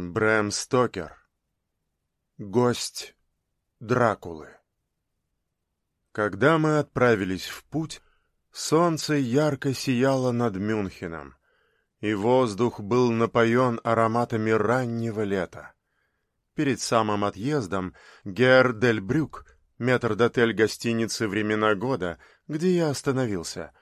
Брэм Стокер. Гость Дракулы. Когда мы отправились в путь, солнце ярко сияло над Мюнхеном, и воздух был напоен ароматами раннего лета. Перед самым отъездом Гер Дель Брюк, метрдотель гостиницы «Времена года», где я остановился,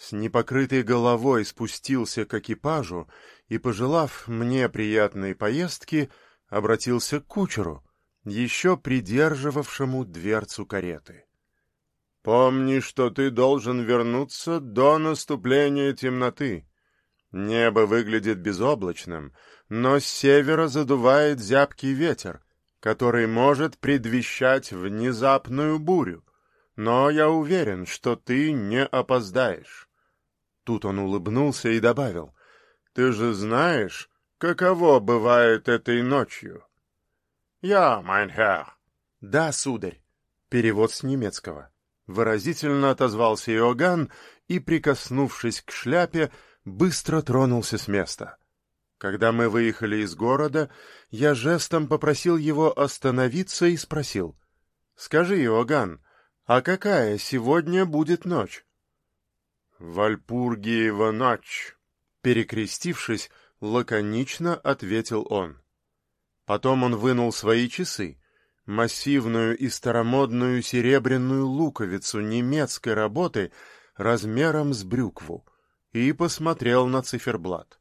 с непокрытой головой спустился к экипажу и, пожелав мне приятной поездки, обратился к кучеру, еще придерживавшему дверцу кареты. «Помни, что ты должен вернуться до наступления темноты. Небо выглядит безоблачным, но с севера задувает зябкий ветер, который может предвещать внезапную бурю. Но я уверен, что ты не опоздаешь. Тут он улыбнулся и добавил, «Ты же знаешь, каково бывает этой ночью?» «Ja, mein Herr». «Да, сударь». Перевод с немецкого. Выразительно отозвался Иоганн и, прикоснувшись к шляпе, быстро тронулся с места. Когда мы выехали из города, я жестом попросил его остановиться и спросил, «Скажи, Иоганн, а какая сегодня будет ночь?» «Вальпургиева ночь», — перекрестившись, лаконично ответил он. Потом он вынул свои часы, массивную и старомодную серебряную луковицу немецкой работы размером с брюкву, и посмотрел на циферблат.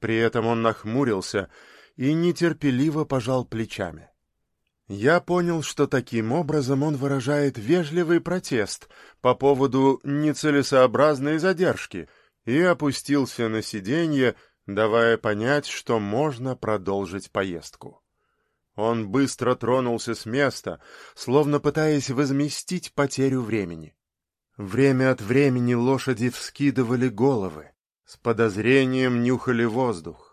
При этом он нахмурился и нетерпеливо пожал плечами. Я понял, что таким образом он выражает вежливый протест по поводу нецелесообразной задержки и опустился на сиденье, давая понять, что можно продолжить поездку. Он быстро тронулся с места, словно пытаясь возместить потерю времени. Время от времени лошади вскидывали головы, с подозрением нюхали воздух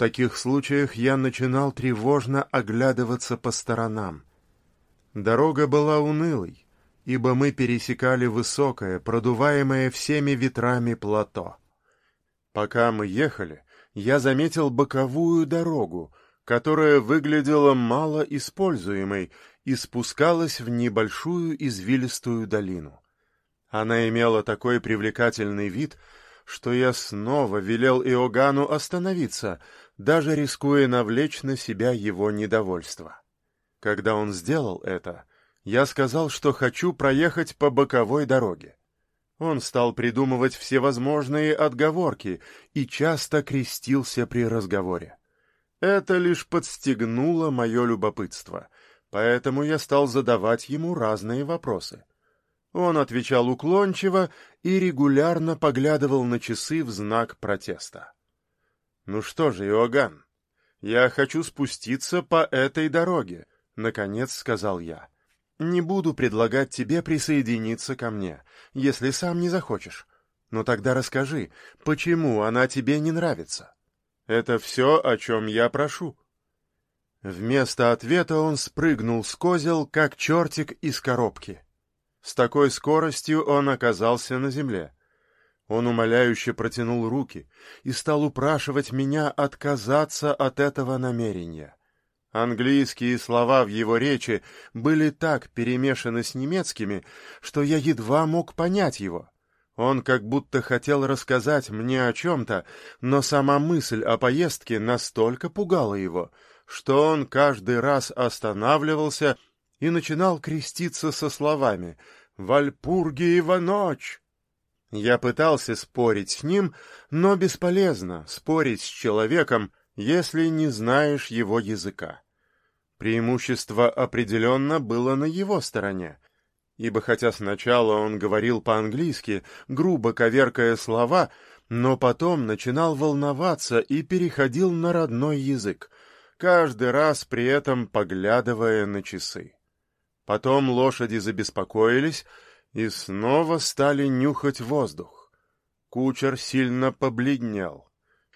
таких случаях я начинал тревожно оглядываться по сторонам. Дорога была унылой, ибо мы пересекали высокое, продуваемое всеми ветрами плато. Пока мы ехали, я заметил боковую дорогу, которая выглядела мало используемой и спускалась в небольшую извилистую долину. Она имела такой привлекательный вид, что я снова велел Иоганну остановиться, даже рискуя навлечь на себя его недовольство. Когда он сделал это, я сказал, что хочу проехать по боковой дороге. Он стал придумывать всевозможные отговорки и часто крестился при разговоре. Это лишь подстегнуло мое любопытство, поэтому я стал задавать ему разные вопросы. Он отвечал уклончиво и регулярно поглядывал на часы в знак протеста. «Ну что же, Иоганн, я хочу спуститься по этой дороге», — наконец сказал я. «Не буду предлагать тебе присоединиться ко мне, если сам не захочешь. Но тогда расскажи, почему она тебе не нравится? Это все, о чем я прошу». Вместо ответа он спрыгнул с козел, как чертик из коробки. С такой скоростью он оказался на земле. Он умоляюще протянул руки и стал упрашивать меня отказаться от этого намерения. Английские слова в его речи были так перемешаны с немецкими, что я едва мог понять его. Он как будто хотел рассказать мне о чем-то, но сама мысль о поездке настолько пугала его, что он каждый раз останавливался и начинал креститься со словами «Вальпургиева ночь!» Я пытался спорить с ним, но бесполезно спорить с человеком, если не знаешь его языка. Преимущество определенно было на его стороне, ибо хотя сначала он говорил по-английски, грубо коверкая слова, но потом начинал волноваться и переходил на родной язык, каждый раз при этом поглядывая на часы. Потом лошади забеспокоились, и снова стали нюхать воздух. Кучер сильно побледнел,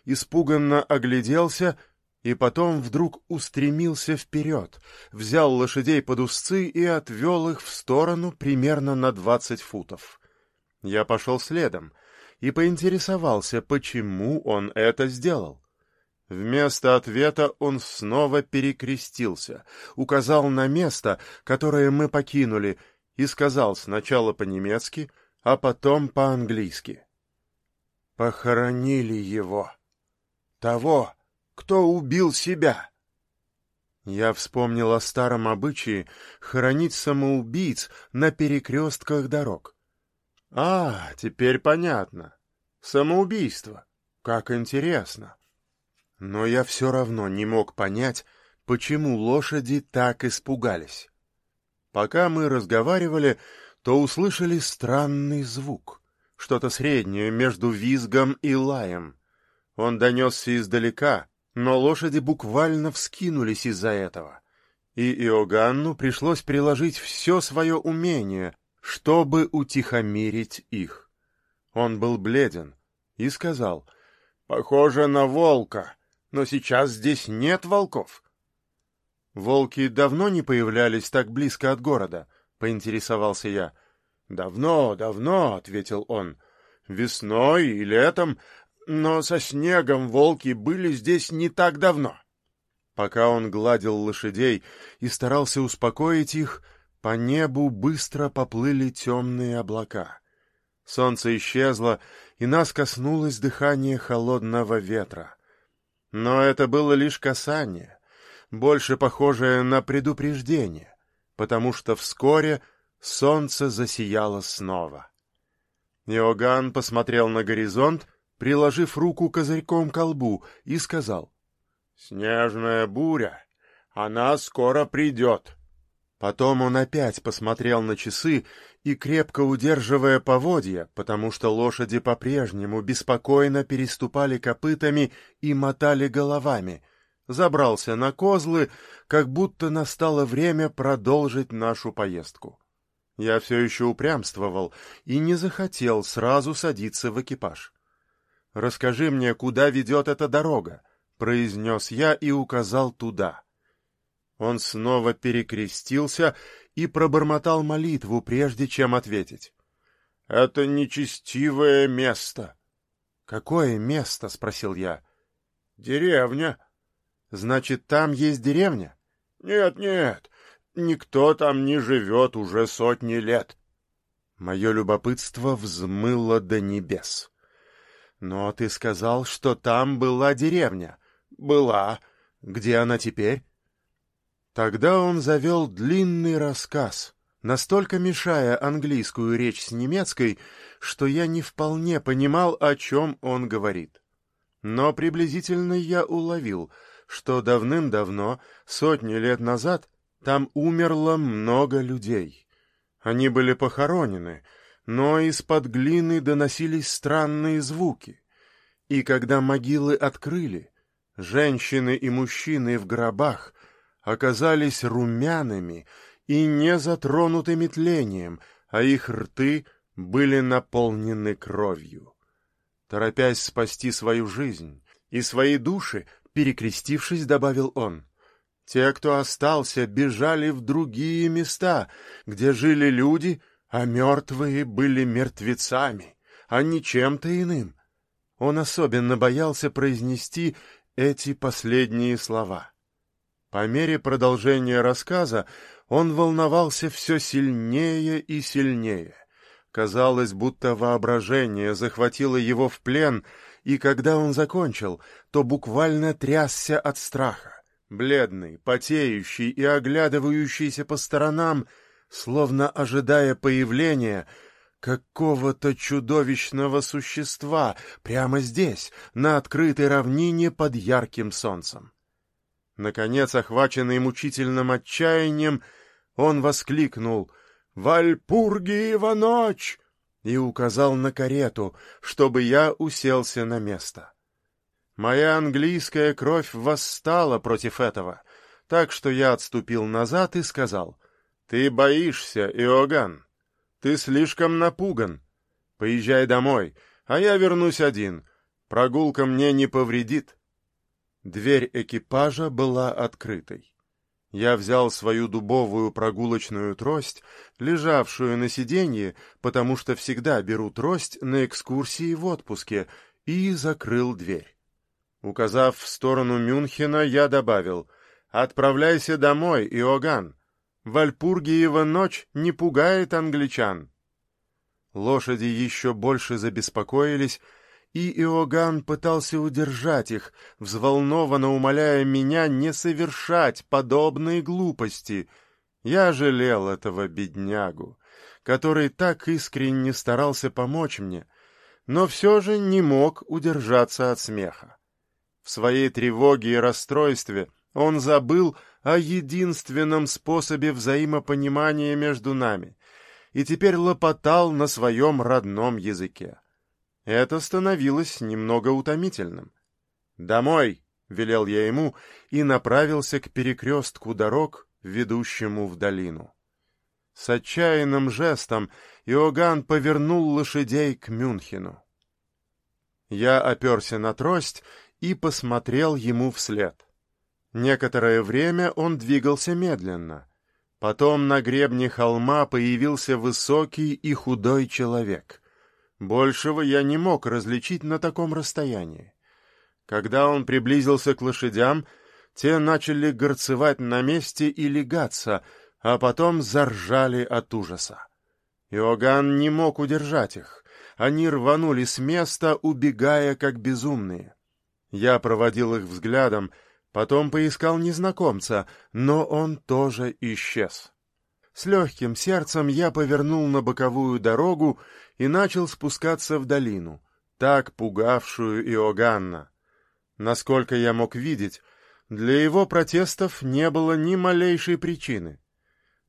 испуганно огляделся и потом вдруг устремился вперед, взял лошадей под узцы и отвел их в сторону примерно на двадцать футов. Я пошел следом и поинтересовался, почему он это сделал. Вместо ответа он снова перекрестился, указал на место, которое мы покинули, и сказал сначала по-немецки, а потом по-английски. «Похоронили его. Того, кто убил себя». Я вспомнил о старом обычае хоронить самоубийц на перекрестках дорог. А, теперь понятно. Самоубийство. Как интересно. Но я все равно не мог понять, почему лошади так испугались. Пока мы разговаривали, то услышали странный звук, что-то среднее между визгом и лаем. Он донесся издалека, но лошади буквально вскинулись из-за этого. И Иоганну пришлось приложить все свое умение, чтобы утихомирить их. Он был бледен и сказал, «Похоже на волка, но сейчас здесь нет волков». «Волки давно не появлялись так близко от города?» — поинтересовался я. «Давно, давно», — ответил он. «Весной и летом но со снегом волки были здесь не так давно. Пока он гладил лошадей и старался успокоить их, по небу быстро поплыли темные облака. Солнце исчезло, и нас коснулось дыхание холодного ветра. Но это было лишь касание, больше похожее на предупреждение, потому что вскоре солнце засияло снова. Иоганн посмотрел на горизонт приложив руку козырьком к колбу, и сказал, «Снежная буря, она скоро придет». Потом он опять посмотрел на часы и, крепко удерживая поводья, потому что лошади по-прежнему беспокойно переступали копытами и мотали головами, забрался на козлы, как будто настало время продолжить нашу поездку. Я все еще упрямствовал и не захотел сразу садиться в экипаж. «Расскажи мне, куда ведет эта дорога?» — произнес я и указал туда. Он снова перекрестился и пробормотал молитву, прежде чем ответить. «Это нечестивое место». «Какое место?» — спросил я. «Деревня». «Значит, там есть деревня?» «Нет, нет, никто там не живет уже сотни лет». Мое любопытство взмыло до небес. «Но ты сказал, что там была деревня». «Была. Где она теперь?» Тогда он завел длинный рассказ, настолько мешая английскую речь с немецкой, что я не вполне понимал, о чем он говорит. Но приблизительно я уловил, что давным-давно, сотни лет назад, там умерло много людей. Они были похоронены, но из-под глины доносились странные звуки. И когда могилы открыли, женщины и мужчины в гробах оказались румяными и не затронутыми тлением, а их рты были наполнены кровью. Торопясь спасти свою жизнь и свои души, перекрестившись, добавил он, «Те, кто остался, бежали в другие места, где жили люди — а мертвые были мертвецами, а не чем-то иным. Он особенно боялся произнести эти последние слова. По мере продолжения рассказа он волновался все сильнее и сильнее. Казалось, будто воображение захватило его в плен, и когда он закончил, то буквально трясся от страха. Бледный, потеющий и оглядывающийся по сторонам — словно ожидая появления какого-то чудовищного существа прямо здесь, на открытой равнине под ярким солнцем. Наконец, охваченный мучительным отчаянием, он воскликнул «Вальпургиева ночь!» И указал на карету, чтобы я уселся на место. Моя английская кровь восстала против этого, так что я отступил назад и сказал «Ты боишься, Иоганн. Ты слишком напуган. Поезжай домой, а я вернусь один. Прогулка мне не повредит». Дверь экипажа была открытой. Я взял свою дубовую прогулочную трость, лежавшую на сиденье, потому что всегда беру трость на экскурсии в отпуске, и закрыл дверь. Указав в сторону Мюнхена, я добавил «Отправляйся домой, Иоганн! Вальпургиева ночь не пугает англичан!» Лошади еще больше забеспокоились, и Иоганн пытался удержать их, взволнованно умоляя меня не совершать подобные глупости. Я жалел этого беднягу, который так искренне старался помочь мне, но все же не мог удержаться от смеха. В своей тревоге и расстройстве он забыл о единственном способе взаимопонимания между нами и теперь лопотал на своем родном языке. Это становилось немного утомительным. «Домой!» — велел я ему и направился к перекрестку дорог, ведущему в долину. С отчаянным жестом Иоганн повернул лошадей к Мюнхену. Я оперся на трость и посмотрел ему вслед. Некоторое время он двигался медленно. Потом на гребне холма появился высокий и худой человек. Большего я не мог различить на таком расстоянии. Когда он приблизился к лошадям, те начали горцевать на месте и легаться, а потом заржали от ужаса. Иоганн не мог удержать их. Они рванули с места, убегая как безумные. Я проводил их взглядом, потом поискал незнакомца, но он тоже исчез. С легким сердцем я повернул на боковую дорогу и начал спускаться в долину, так пугавшую Иоганна. Насколько я мог видеть, для его протестов не было ни малейшей причины.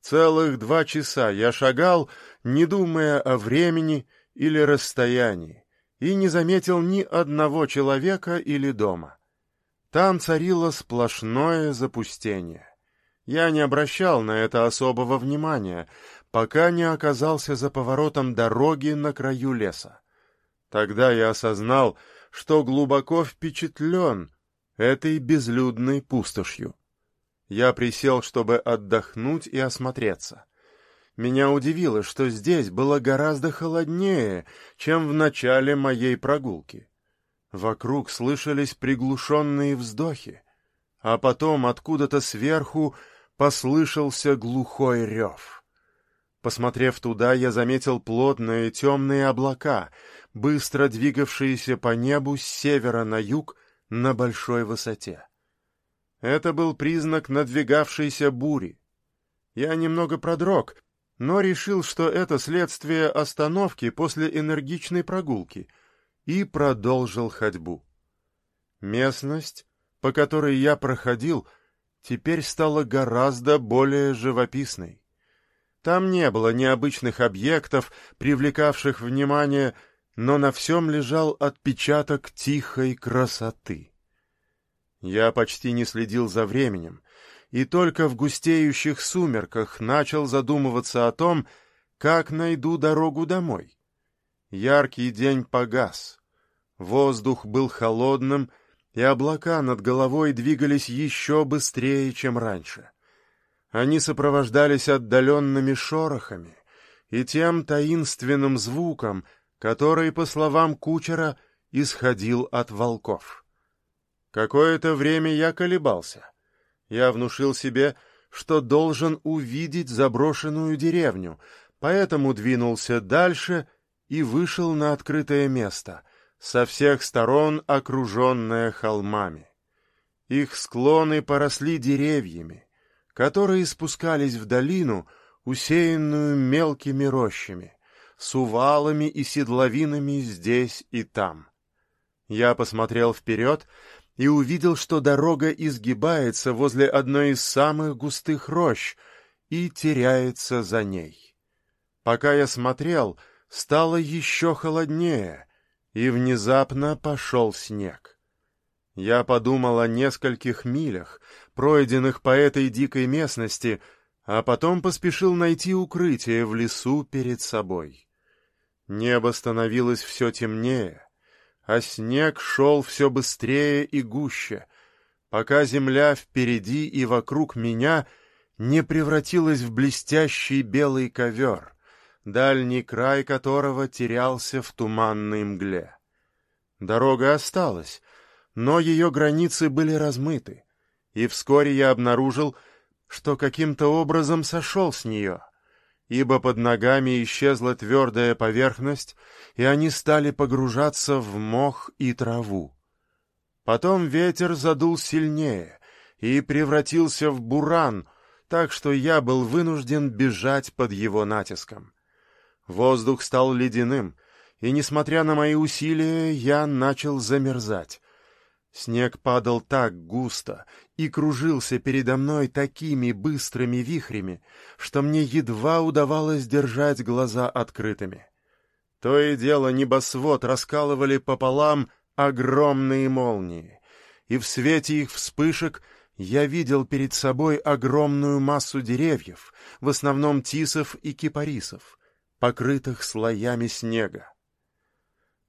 Целых два часа я шагал, не думая о времени или расстоянии, и не заметил ни одного человека или дома. Там царило сплошное запустение. Я не обращал на это особого внимания, пока не оказался за поворотом дороги на краю леса. Тогда я осознал, что глубоко впечатлен этой безлюдной пустошью. Я присел, чтобы отдохнуть и осмотреться. Меня удивило, что здесь было гораздо холоднее, чем в начале моей прогулки. Вокруг слышались приглушенные вздохи, а потом откуда-то сверху послышался глухой рев. Посмотрев туда, я заметил плотные темные облака, быстро двигавшиеся по небу с севера на юг на большой высоте. Это был признак надвигавшейся бури. Я немного продрог, но решил, что это следствие остановки после энергичной прогулки, и продолжил ходьбу. Местность, по которой я проходил, теперь стала гораздо более живописной. Там не было необычных объектов, привлекавших внимание, но на всем лежал отпечаток тихой красоты. Я почти не следил за временем, и только в густеющих сумерках начал задумываться о том, как найду дорогу домой. Яркий день погас. Воздух был холодным, и облака над головой двигались еще быстрее, чем раньше. Они сопровождались отдаленными шорохами и тем таинственным звуком, который, по словам кучера, исходил от волков. Какое-то время я колебался. Я внушил себе, что должен увидеть заброшенную деревню, поэтому двинулся дальше и вышел на открытое место, со всех сторон окруженное холмами. Их склоны поросли деревьями, которые спускались в долину, усеянную мелкими рощами, с увалами и седловинами здесь и там. Я посмотрел вперед и увидел, что дорога изгибается возле одной из самых густых рощ и теряется за ней. Пока я смотрел, стало еще холоднее, и внезапно пошел снег. Я подумал о нескольких милях, пройденных по этой дикой местности, а потом поспешил найти укрытие в лесу перед собой. Небо становилось все темнее, а снег шел все быстрее и гуще, пока земля впереди и вокруг меня не превратилась в блестящий белый ковер, дальний край которого терялся в туманной мгле. Дорога осталась, но ее границы были размыты, и вскоре я обнаружил, что каким-то образом сошел с нее, ибо под ногами исчезла твердая поверхность, и они стали погружаться в мох и траву. Потом ветер задул сильнее и превратился в буран, так что я был вынужден бежать под его натиском. Воздух стал ледяным, и, несмотря на мои усилия, я начал замерзать. Снег падал так густо и кружился передо мной такими быстрыми вихрями, что мне едва удавалось держать глаза открытыми. То и дело небосвод раскалывали пополам огромные молнии, и в свете их вспышек я видел перед собой огромную массу деревьев, в основном тисов и кипарисов, покрытых слоями снега.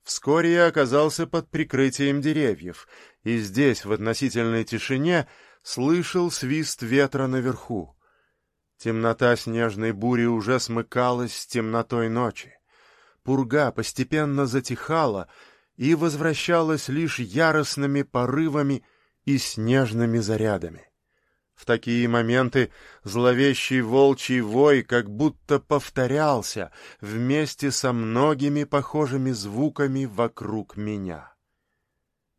Вскоре я оказался под прикрытием деревьев, и здесь, в относительной тишине, слышал свист ветра наверху. Темнота снежной бури уже смыкалась с темнотой ночи. Пурга постепенно затихала и возвращалась лишь яростными порывами и снежными зарядами. В такие моменты зловещий волчий вой как будто повторялся вместе со многими похожими звуками вокруг меня.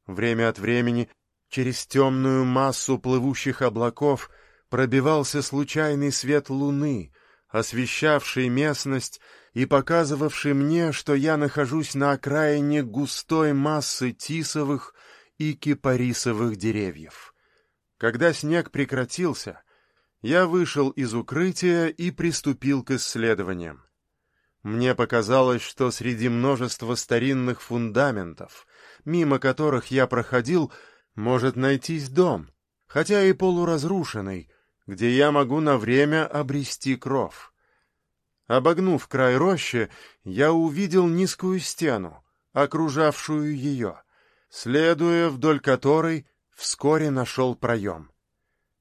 Время от времени через темную массу плывущих облаков пробивался случайный свет луны, освещавший местность и показывавший мне, что я нахожусь на окраине густой массы тисовых и кипарисовых деревьев. Когда снег прекратился, я вышел из укрытия и приступил к исследованиям. Мне показалось, что среди множества старинных фундаментов, мимо которых я проходил, может найтись дом, хотя и полуразрушенный, где я могу на время обрести кров. Обогнув край рощи, я увидел низкую стену, окружавшую ее, следуя вдоль которой вскоре нашел проем.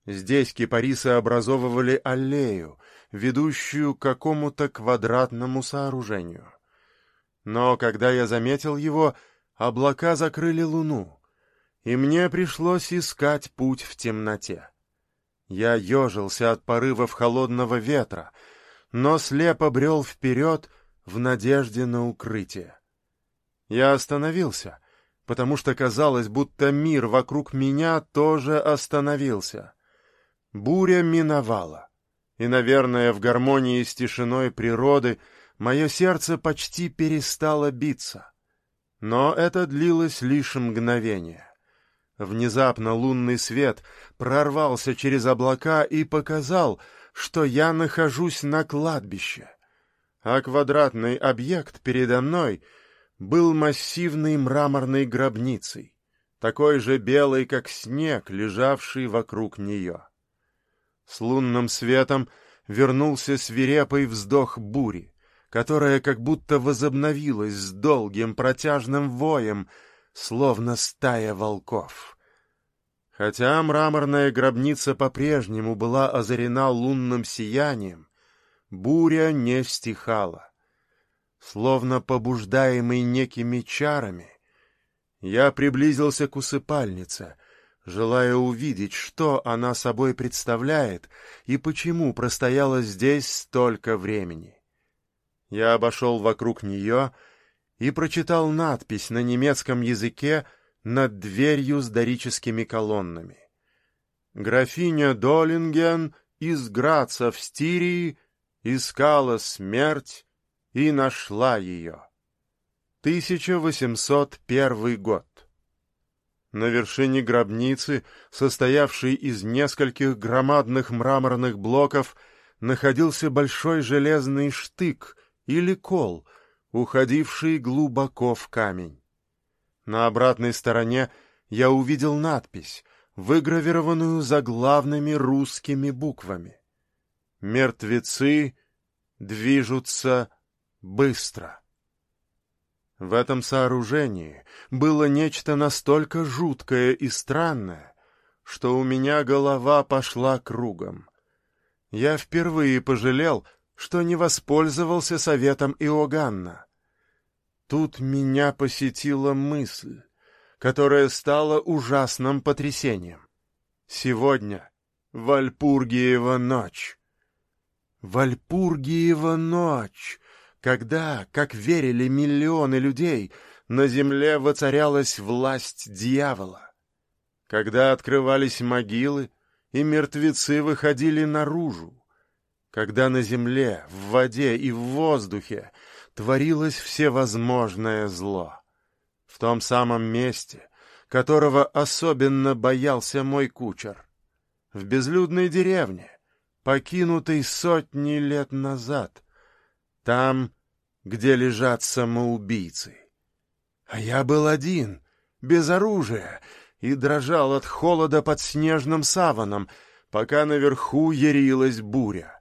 Здесь кипарисы образовывали аллею, ведущую к какому-то квадратному сооружению. Но когда я заметил его, облака закрыли луну, и мне пришлось искать путь в темноте. Я ежился от порывов холодного ветра, но слепо брел вперед в надежде на укрытие. Я остановился — потому что казалось, будто мир вокруг меня тоже остановился. Буря миновала, и, наверное, в гармонии с тишиной природы мое сердце почти перестало биться. Но это длилось лишь мгновение. Внезапно лунный свет прорвался через облака и показал, что я нахожусь на кладбище, а квадратный объект передо мной — был массивной мраморной гробницей, такой же белой, как снег, лежавший вокруг нее. С лунным светом вернулся свирепый вздох бури, которая как будто возобновилась с долгим протяжным воем, словно стая волков. Хотя мраморная гробница по-прежнему была озарена лунным сиянием, буря не стихала. Словно побуждаемый некими чарами, я приблизился к усыпальнице, желая увидеть, что она собой представляет и почему простояла здесь столько времени. Я обошел вокруг нее и прочитал надпись на немецком языке над дверью с дорическими колоннами. «Графиня Долинген из Граца в Стирии искала смерть и нашла ее. 1801 год. На вершине гробницы, состоявшей из нескольких громадных мраморных блоков, находился большой железный штык или кол, уходивший глубоко в камень. На обратной стороне я увидел надпись, выгравированную заглавными русскими буквами. «Мертвецы движутся быстро. В этом сооружении было нечто настолько жуткое и странное, что у меня голова пошла кругом. Я впервые пожалел, что не воспользовался советом Иоганна. Тут меня посетила мысль, которое стало ужасным потрясением. Сегодня Вальпургиева ночь. Вальпургиева ночь, когда, как верили миллионы людей, на земле воцарялась власть дьявола. Когда открывались могилы, и мертвецы выходили наружу. Когда на земле, в воде и в воздухе творилось всевозможное зло. В том самом месте, которого особенно боялся мой кучер. В безлюдной деревне, покинутой сотни лет назад. Там, где лежат самоубийцы. А я был один, без оружия, и дрожал от холода под снежным саваном, пока наверху ярилась буря.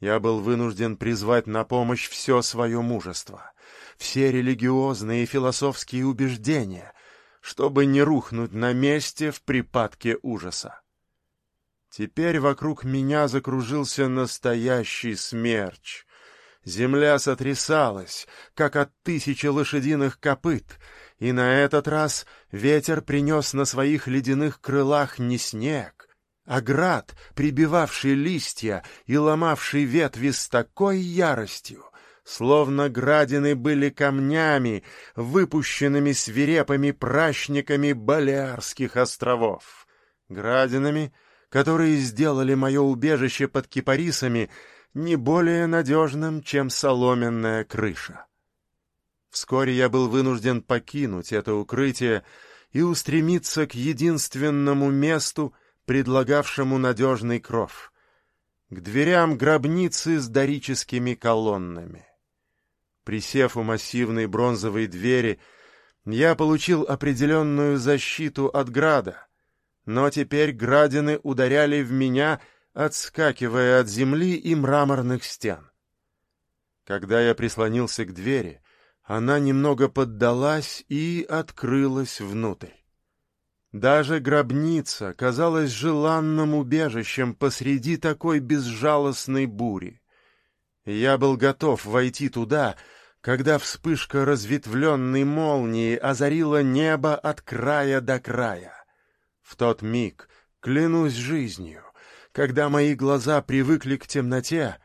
Я был вынужден призвать на помощь все свое мужество, все религиозные и философские убеждения, чтобы не рухнуть на месте в припадке ужаса. Теперь вокруг меня закружился настоящий смерч. Земля сотрясалась, как от тысячи лошадиных копыт — и на этот раз ветер принес на своих ледяных крылах не снег, а град, прибивавший листья и ломавший ветви с такой яростью, словно градины были камнями, выпущенными свирепыми пращниками Балиарских островов. Градинами, которые сделали мое убежище под кипарисами не более надежным, чем соломенная крыша. Вскоре я был вынужден покинуть это укрытие и устремиться к единственному месту, предлагавшему надежный кров — к дверям гробницы с дорическими колоннами. Присев у массивной бронзовой двери, я получил определенную защиту от града, но теперь градины ударяли в меня, отскакивая от земли и мраморных стен. Когда я прислонился к двери, она немного поддалась и открылась внутрь. Даже гробница казалась желанным убежищем посреди такой безжалостной бури. Я был готов войти туда, когда вспышка разветвленной молнии озарила небо от края до края. В тот миг, клянусь жизнью, когда мои глаза привыкли к темноте,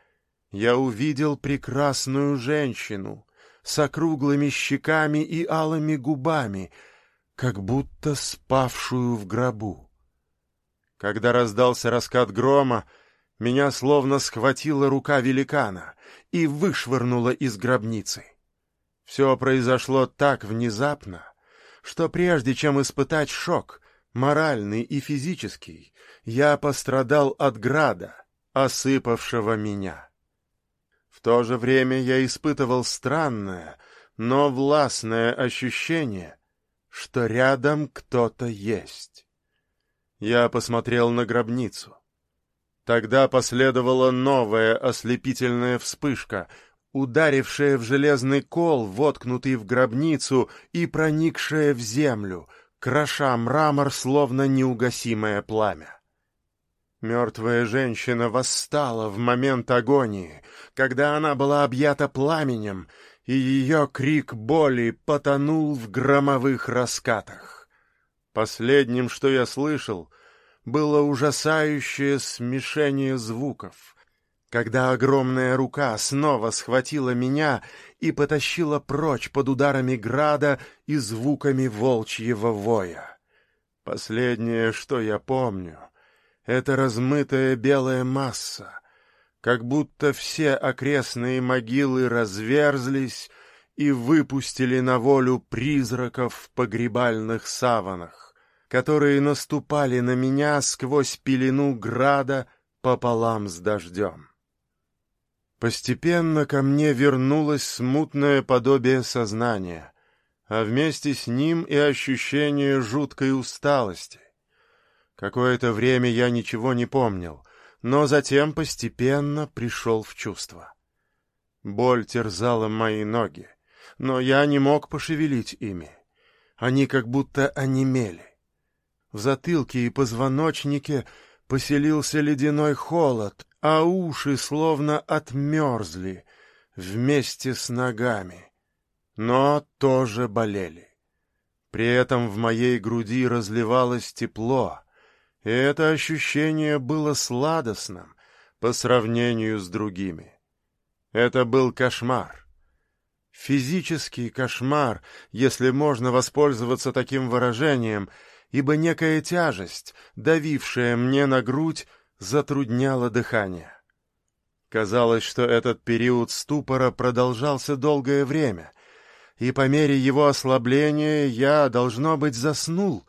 я увидел прекрасную женщину, с округлыми щеками и алыми губами, как будто спавшую в гробу. Когда раздался раскат грома, меня словно схватила рука великана и вышвырнула из гробницы. Все произошло так внезапно, что прежде чем испытать шок, моральный и физический, я пострадал от града, осыпавшего меня. В то же время я испытывал странное, но властное ощущение, что рядом кто-то есть. Я посмотрел на гробницу. Тогда последовала новая ослепительная вспышка, ударившая в железный кол, воткнутый в гробницу и проникшая в землю, кроша мрамор, словно неугасимое пламя. Мертвая женщина восстала в момент агонии, когда она была объята пламенем, и ее крик боли потонул в громовых раскатах. Последним, что я слышал, было ужасающее смешение звуков, когда огромная рука снова схватила меня и потащила прочь под ударами града и звуками волчьего воя. Последнее, что я помню — это размытая белая масса, как будто все окрестные могилы разверзлись и выпустили на волю призраков в погребальных саванах, которые наступали на меня сквозь пелену града пополам с дождем. Постепенно ко мне вернулось смутное подобие сознания, а вместе с ним и ощущение жуткой усталости. Какое-то время я ничего не помнил, но затем постепенно пришел в чувство. Боль терзала мои ноги, но я не мог пошевелить ими. Они как будто онемели. В затылке и позвоночнике поселился ледяной холод, а уши словно отмерзли вместе с ногами, но тоже болели. При этом в моей груди разливалось тепло, и это ощущение было сладостным по сравнению с другими. Это был кошмар. Физический кошмар, если можно воспользоваться таким выражением, ибо некая тяжесть, давившая мне на грудь, затрудняла дыхание. Казалось, что этот период ступора продолжался долгое время, и по мере его ослабления я, должно быть, заснул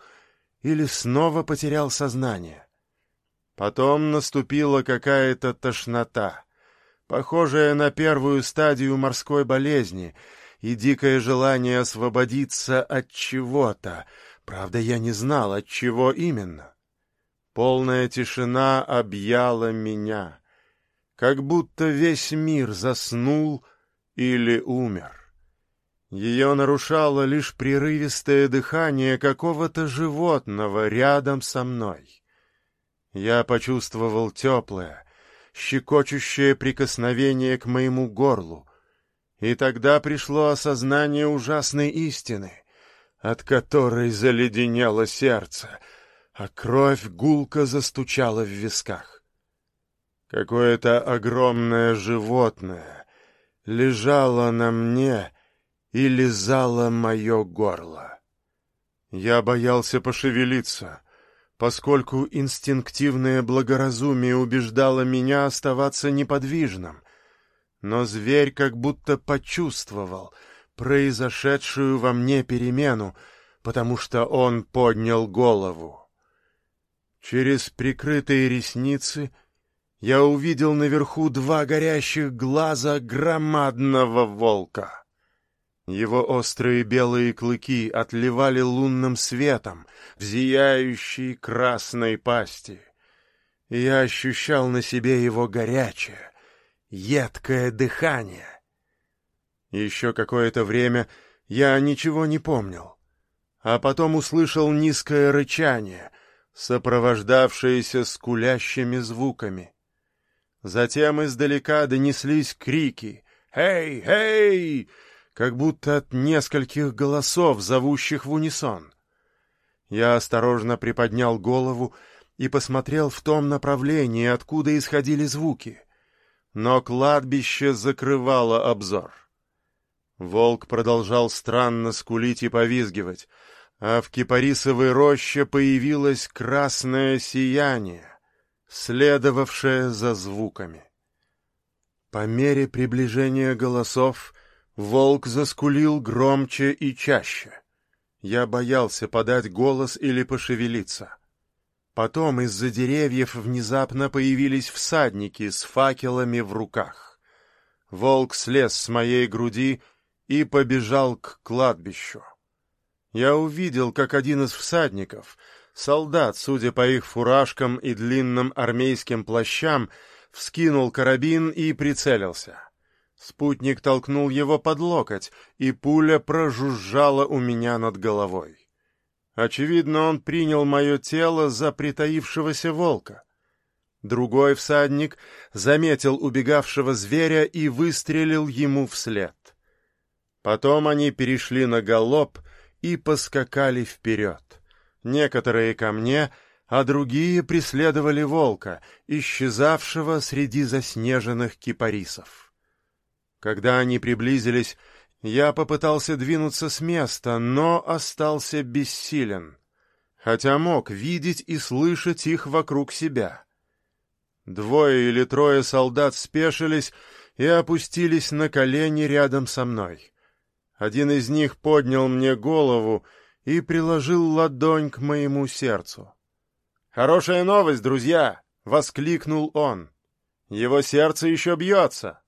или снова потерял сознание. Потом наступила какая-то тошнота, похожая на первую стадию морской болезни, и дикое желание освободиться от чего-то, правда, я не знал, от чего именно. Полная тишина объяла меня — как будто весь мир заснул или умер. Ее нарушало лишь прерывистое дыхание какого-то животного рядом со мной. Я почувствовал теплое, щекочущее прикосновение к моему горлу, и тогда пришло осознание ужасной истины, от которой заледенело сердце, а кровь гулко застучала в висках. Какое-то огромное животное лежало на мне и лизало мое горло. Я боялся пошевелиться, поскольку инстинктивное благоразумие убеждало меня оставаться неподвижным, но зверь как будто почувствовал произошедшую во мне перемену, потому что он поднял голову. Через прикрытые ресницы — я увидел наверху два горящих глаза громадного волка. Его острые белые клыки отливали лунным светом в зияющей красной пасти. я ощущал на себе его горячее, едкое дыхание. Еще какое-то время я ничего не помнил, а потом услышал низкое рычание, сопровождавшееся скулящими звуками. Затем издалека донеслись крики «Эй! Эй!», как будто от нескольких голосов, зовущих в унисон. Я осторожно приподнял голову и посмотрел в том направлении, откуда исходили звуки. Но кладбище закрывало обзор. Волк продолжал странно скулить и повизгивать, а в кипарисовой роще появилось красное сияние следовавшее за звуками. По мере приближения голосов волк заскулил громче и чаще. Я боялся подать голос или пошевелиться. Потом из-за деревьев внезапно появились всадники с факелами в руках. Волк слез с моей груди и побежал к кладбищу. Я увидел, как один из всадников — Солдат, судя по их фуражкам и длинным армейским плащам, вскинул карабин и прицелился. Спутник толкнул его под локоть, и пуля прожужжала у меня над головой. Очевидно, он принял мое тело за притаившегося волка. Другой всадник заметил убегавшего зверя и выстрелил ему вслед. Потом они перешли на галоп и поскакали вперед. Некоторые ко мне, а другие преследовали волка, исчезавшего среди заснеженных кипарисов. Когда они приблизились, я попытался двинуться с места, но остался бессилен, хотя мог видеть и слышать их вокруг себя. Двое или трое солдат спешились и опустились на колени рядом со мной. Один из них поднял мне голову и приложил ладонь к моему сердцу. «Хорошая новость, друзья!» — воскликнул он. «Его сердце еще бьется!»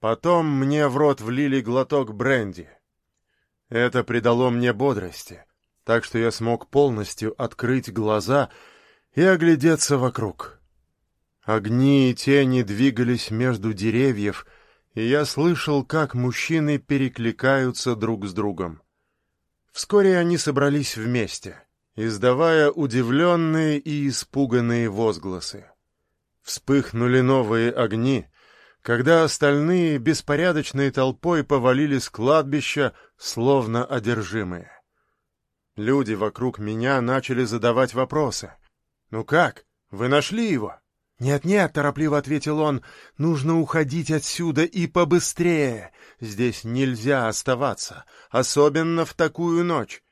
Потом мне в рот влили глоток бренди. Это придало мне бодрости, так что я смог полностью открыть глаза и оглядеться вокруг. Огни и тени двигались между деревьев, и я слышал, как мужчины перекликаются друг с другом. Вскоре они собрались вместе, издавая удивленные и испуганные возгласы. Вспыхнули новые огни, когда остальные беспорядочной толпой повалили с кладбища, словно одержимые. Люди вокруг меня начали задавать вопросы. «Ну как? Вы нашли его?» «Нет-нет», — торопливо ответил он, — «нужно уходить отсюда и побыстрее. Здесь нельзя оставаться, особенно в такую ночь».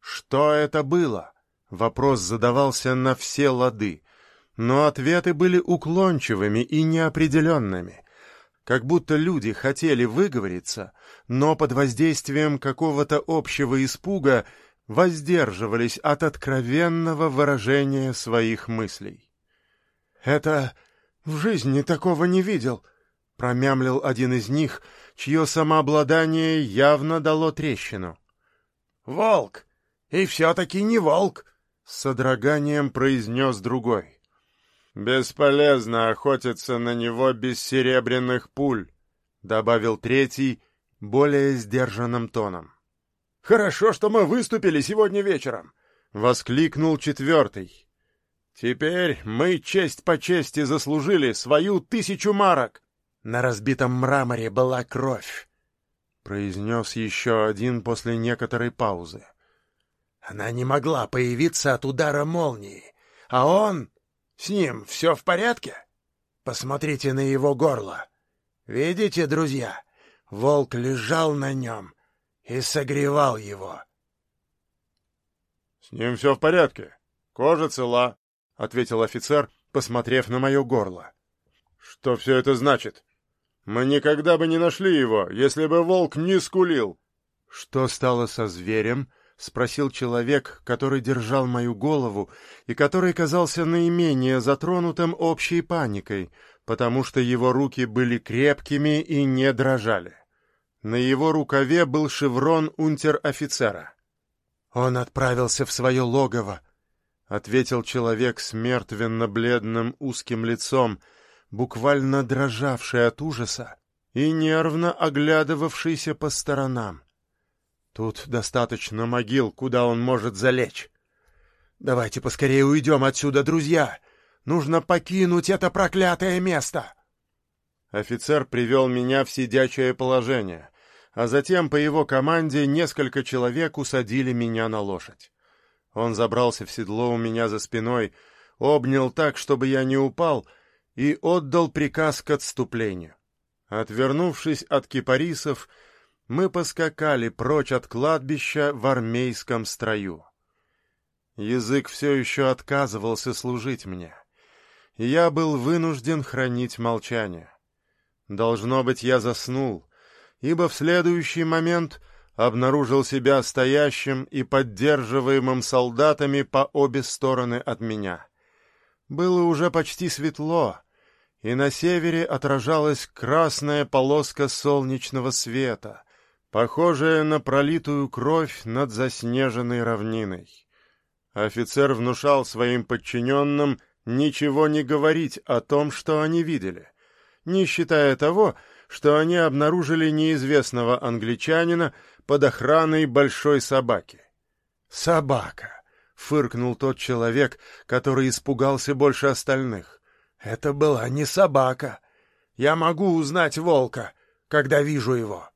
«Что это было?» Вопрос задавался на все лады, но ответы были уклончивыми и неопределенными, как будто люди хотели выговориться, но под воздействием какого-то общего испуга воздерживались от откровенного выражения своих мыслей. «Это в жизни такого не видел», — промямлил один из них, чье самообладание явно дало трещину. «Волк! И все-таки не волк!» — с содроганием произнес другой. «Бесполезно охотиться на него без серебряных пуль», — добавил третий более сдержанным тоном. «Хорошо, что мы выступили сегодня вечером», — воскликнул четвертый. Теперь мы честь по чести заслужили свою тысячу марок. На разбитом мраморе была кровь, — произнес еще один после некоторой паузы. Она не могла появиться от удара молнии, а он... С ним все в порядке? Посмотрите на его горло. Видите, друзья, волк лежал на нем и согревал его. — С ним все в порядке. Кожа цела, — ответил офицер, посмотрев на мое горло. «Что все это значит? Мы никогда бы не нашли его, если бы волк не скулил». «Что стало со зверем?» — спросил человек, который держал мою голову и который казался наименее затронутым общей паникой, потому что его руки были крепкими и не дрожали. На его рукаве был шеврон унтер-офицера. «Он отправился в свое логово», — ответил человек с мертвенно-бледным узким лицом, буквально дрожавший от ужаса и нервно оглядывавшийся по сторонам. Тут достаточно могил, куда он может залечь. Давайте поскорее уйдем отсюда, друзья. Нужно покинуть это проклятое место. Офицер привел меня в сидячее положение, а затем по его команде несколько человек усадили меня на лошадь. Он забрался в седло у меня за спиной, обнял так, чтобы я не упал, и отдал приказ к отступлению. Отвернувшись от кипарисов, мы поскакали прочь от кладбища в армейском строю. Язык все еще отказывался служить мне, и я был вынужден хранить молчание. Должно быть, я заснул, ибо в следующий момент обнаружил себя стоящим и поддерживаемым солдатами по обе стороны от меня. Было уже почти светло, и на севере отражалась красная полоска солнечного света, похожая на пролитую кровь над заснеженной равниной. Офицер внушал своим подчиненным ничего не говорить о том, что они видели, не считая того, что они обнаружили неизвестного англичанина, под охраной большой собаки. «Собака!» — фыркнул тот человек, который испугался больше остальных. «Это была не собака. Я могу узнать волка, когда вижу его».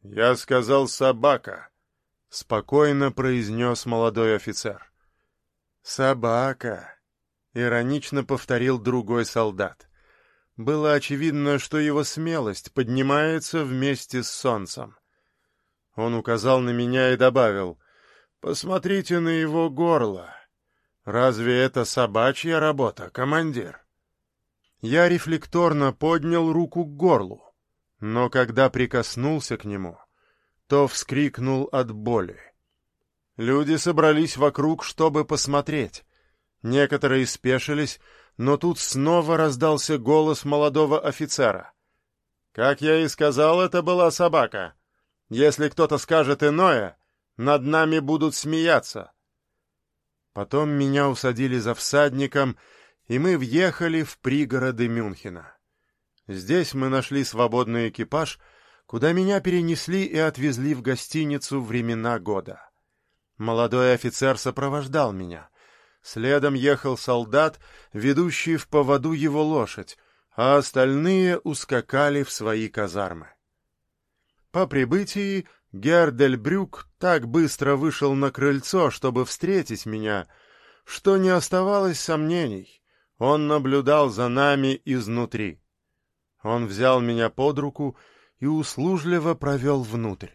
«Я сказал собака», — спокойно произнес молодой офицер. «Собака», — иронично повторил другой солдат. Было очевидно, что его смелость поднимается вместе с солнцем. Он указал на меня и добавил, «Посмотрите на его горло. Разве это собачья работа, командир?» Я рефлекторно поднял руку к горлу, но когда прикоснулся к нему, то вскрикнул от боли. Люди собрались вокруг, чтобы посмотреть. Некоторые спешились, но тут снова раздался голос молодого офицера. «Как я и сказал, это была собака. Если кто-то скажет иное, над нами будут смеяться. Потом меня усадили за всадником, и мы въехали в пригороды Мюнхена. Здесь мы нашли свободный экипаж, куда меня перенесли и отвезли в гостиницу «Времена года». Молодой офицер сопровождал меня. Следом ехал солдат, ведущий в поводу его лошадь, а остальные ускакали в свои казармы. По прибытии Гердельбрюк так быстро вышел на крыльцо, чтобы встретить меня, что не оставалось сомнений. Он наблюдал за нами изнутри. Он взял меня под руку и услужливо провел внутрь.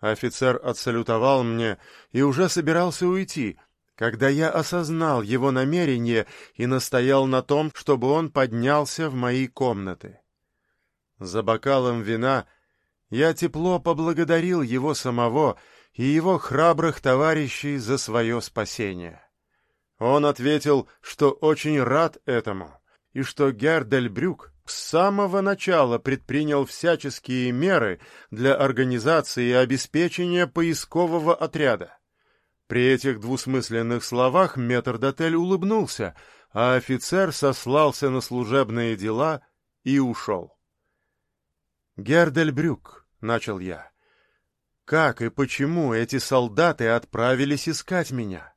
Офицер отсалютовал мне и уже собирался уйти, когда я осознал его намерение и настоял на том, чтобы он поднялся в мои комнаты. За бокалом вина я тепло поблагодарил его самого и его храбрых товарищей за свое спасение. Он ответил, что очень рад этому, и что Гердельбрюк с самого начала предпринял всяческие меры для организации и обеспечения поискового отряда. При этих двусмысленных словах метрдотель улыбнулся, а офицер сослался на служебные дела и ушел. «Гердельбрюк», — начал я, — «как и почему эти солдаты отправились искать меня?»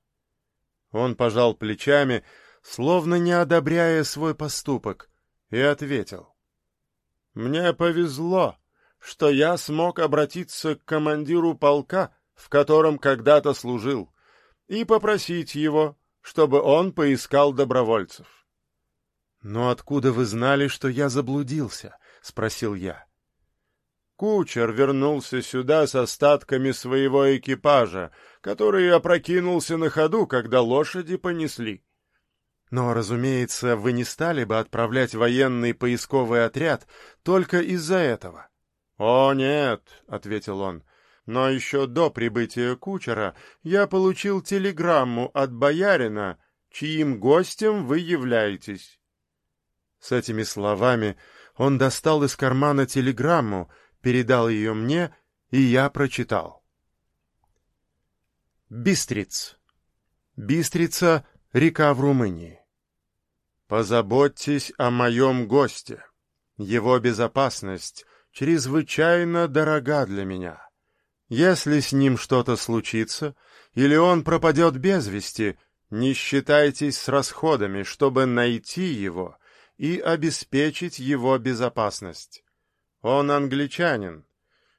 Он пожал плечами, словно не одобряя свой поступок, и ответил. «Мне повезло, что я смог обратиться к командиру полка, в котором когда-то служил, и попросить его, чтобы он поискал добровольцев. «Но откуда вы знали, что я заблудился?» — спросил я. Кучер вернулся сюда с остатками своего экипажа, который опрокинулся на ходу, когда лошади понесли. Но, разумеется, вы не стали бы отправлять военный поисковый отряд только из-за этого. — О, нет, — ответил он, — но еще до прибытия кучера я получил телеграмму от боярина, чьим гостем вы являетесь. С этими словами он достал из кармана телеграмму, передал ее мне, и я прочитал. Бистриц. Бистрица — река в Румынии. Позаботьтесь о моем госте. Его безопасность чрезвычайно дорога для меня. Если с ним что-то случится, или он пропадет без вести, не считайтесь с расходами, чтобы найти его и обеспечить его безопасность. Он англичанин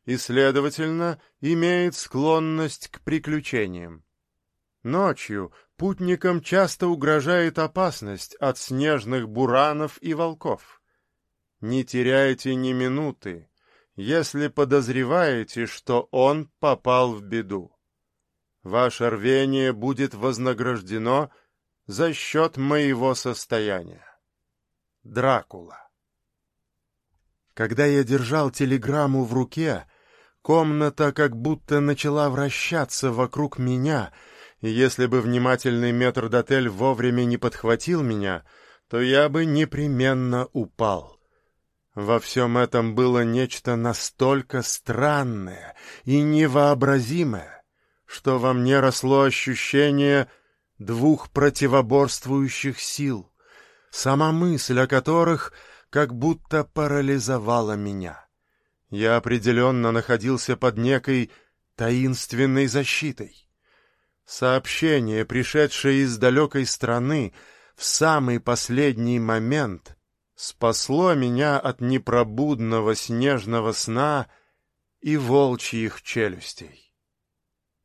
и, следовательно, имеет склонность к приключениям. Ночью путникам часто угрожает опасность от снежных буранов и волков. Не теряйте ни минуты, если подозреваете, что он попал в беду. Ваше рвение будет вознаграждено за счет моего состояния. Дракула когда я держал телеграмму в руке, комната как будто начала вращаться вокруг меня, и если бы внимательный метрдотель вовремя не подхватил меня, то я бы непременно упал. Во всем этом было нечто настолько странное и невообразимое, что во мне росло ощущение двух противоборствующих сил, сама мысль о которых — как будто парализовала меня. Я определенно находился под некой таинственной защитой. Сообщение, пришедшее из далекой страны, в самый последний момент спасло меня от непробудного снежного сна и волчьих челюстей.